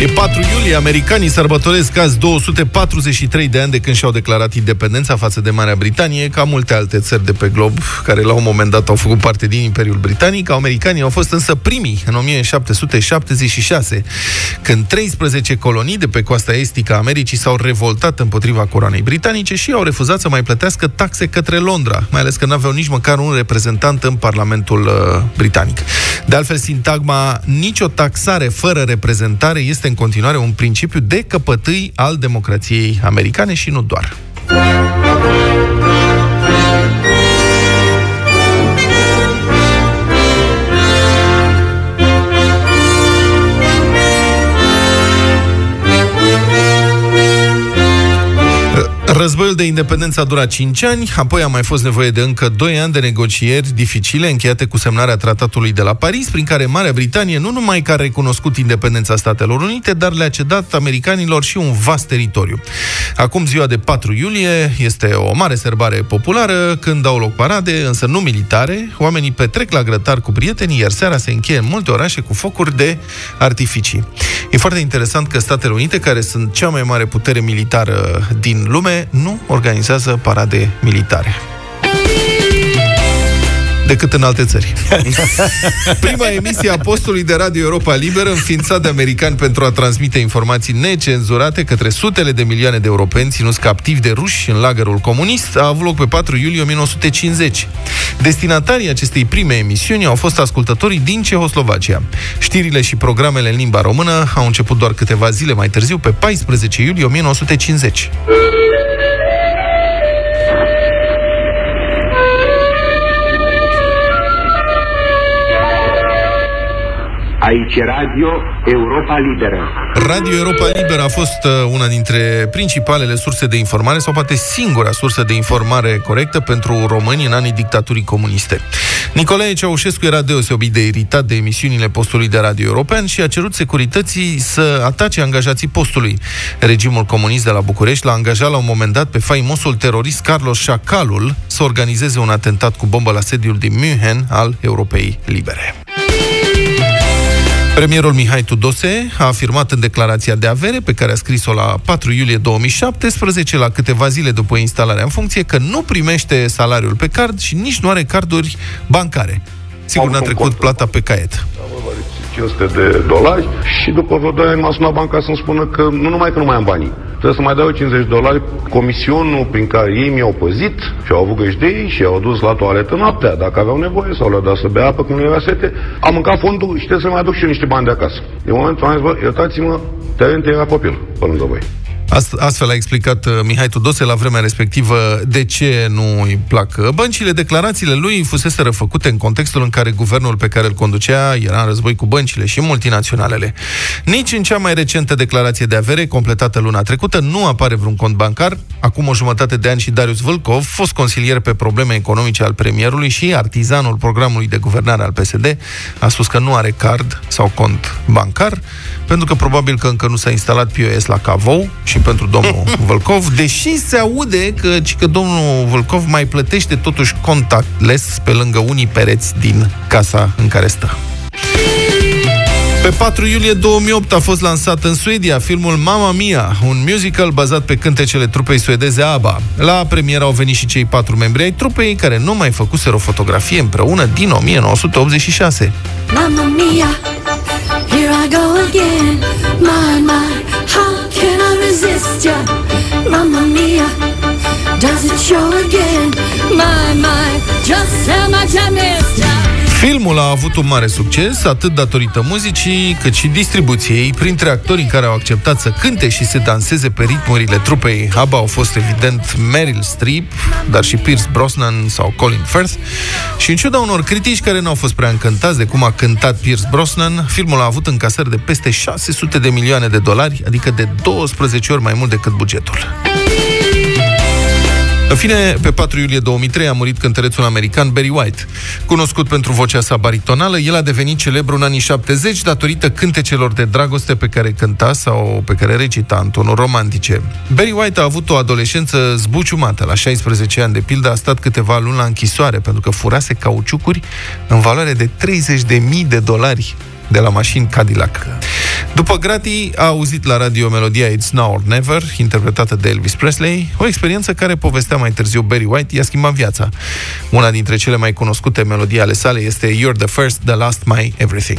E 4 iulie, americanii sărbătoresc azi 243 de ani de când și-au declarat independența față de Marea Britanie, ca multe alte țări de pe glob, care la un moment dat au făcut parte din Imperiul Britanic. Americanii au fost însă primii în 1776, când 13 colonii de pe coasta estică a Americii s-au revoltat împotriva coroanei britanice și au refuzat să mai plătească taxe către Londra, mai ales că nu aveau nici măcar un reprezentant în Parlamentul uh, Britanic. De altfel, sintagma nicio taxare fără reprezentare este în continuare un principiu de căpătâi al democrației americane și nu doar. Războiul de independență a durat 5 ani, apoi a mai fost nevoie de încă 2 ani de negocieri dificile încheiate cu semnarea tratatului de la Paris, prin care Marea Britanie nu numai că a recunoscut independența Statelor Unite, dar le-a cedat americanilor și un vast teritoriu. Acum, ziua de 4 iulie, este o mare serbare populară, când au loc parade, însă nu militare, oamenii petrec la grătar cu prietenii, iar seara se încheie în multe orașe cu focuri de artificii. E foarte interesant că Statele Unite, care sunt cea mai mare putere militară din lume, nu organizează parade militare decât în alte țări. Prima emisie a postului de Radio Europa Liberă, înființat de americani pentru a transmite informații necenzurate către sutele de milioane de europeni ținuți captivi de ruși în lagărul comunist, a avut loc pe 4 iulie 1950. Destinatarii acestei prime emisiuni au fost ascultătorii din Cehoslovacia. Știrile și programele în limba română au început doar câteva zile mai târziu, pe 14 iulie 1950. Aici Radio Europa Liberă. Radio Europa Liberă a fost uh, una dintre principalele surse de informare, sau poate singura sursă de informare corectă pentru români în anii dictaturii comuniste. Nicolae Ceaușescu era deosebit de iritat de emisiunile postului de radio european și a cerut securității să atace angajații postului. Regimul comunist de la București l-a angajat la un moment dat pe faimosul terorist Carlos Șacalul să organizeze un atentat cu bombă la sediul din München al Europei Libere. Premierul Mihai Tudose a afirmat în declarația de avere pe care a scris-o la 4 iulie 2017, la câteva zile după instalarea în funcție, că nu primește salariul pe card și nici nu are carduri bancare. Sigur, n-a trecut plata pe caiet. 500 de dolari și după vreo 2 ani m-a sunat banca să-mi spună că nu numai că nu mai am banii, trebuie să mai dau 50 de dolari comisionul prin care ei mi-au păzit și au avut găjdei și au dus la toaletă noaptea, dacă aveau nevoie sau le-au dat să bea apă când nu era sete. Am mâncat fondul și trebuie să mai aduc și eu niște bani de acasă. De momentul am zis, bă, iertați-mă, Terente era copil pe lângă voi. Astfel a explicat uh, Mihai Tudose la vremea respectivă de ce nu îi plac băncile. Declarațiile lui fusese făcute în contextul în care guvernul pe care îl conducea era în război cu băncile și multinaționalele. Nici în cea mai recentă declarație de avere, completată luna trecută, nu apare vreun cont bancar. Acum o jumătate de ani și Darius Vâlcov, fost consilier pe probleme economice al premierului și artizanul programului de guvernare al PSD, a spus că nu are card sau cont bancar, pentru că probabil că încă nu s-a instalat POS la Cavou și pentru domnul Vălcov, deși se aude că, că domnul Vălcov mai plătește totuși contactless pe lângă unii pereți din casa în care stă. Pe 4 iulie 2008 a fost lansat în Suedia filmul Mamma Mia, un musical bazat pe cântecele trupei suedeze ABBA. La premieră au venit și cei patru membri ai trupei care nu mai făcuseră o fotografie împreună din 1986. Mamma Mia, here I go Mamma Mia, does it show again, my, my, just how much I missed ya? Filmul a avut un mare succes, atât datorită muzicii, cât și distribuției. Printre actorii care au acceptat să cânte și să danseze pe ritmurile trupei ABBA au fost evident Meryl Streep, dar și Pierce Brosnan sau Colin Firth. Și în ciuda unor critici care nu au fost prea încântați de cum a cântat Pierce Brosnan, filmul a avut încasări de peste 600 de milioane de dolari, adică de 12 ori mai mult decât bugetul. În fine, pe 4 iulie 2003 a murit cântărețul american Barry White. Cunoscut pentru vocea sa baritonală, el a devenit celebru în anii 70 datorită cântecelor de dragoste pe care cânta sau pe care recita în tonuri romantice. Barry White a avut o adolescență zbuciumată. La 16 ani, de pildă, a stat câteva luni la închisoare pentru că furase cauciucuri în valoare de 30.000 de dolari de la mașini Cadillac. După gratii, a auzit la radio melodia It's Now or Never, interpretată de Elvis Presley, o experiență care povestea mai târziu Barry White, i-a schimbat viața. Una dintre cele mai cunoscute melodii ale sale este You're the First, the Last, My Everything.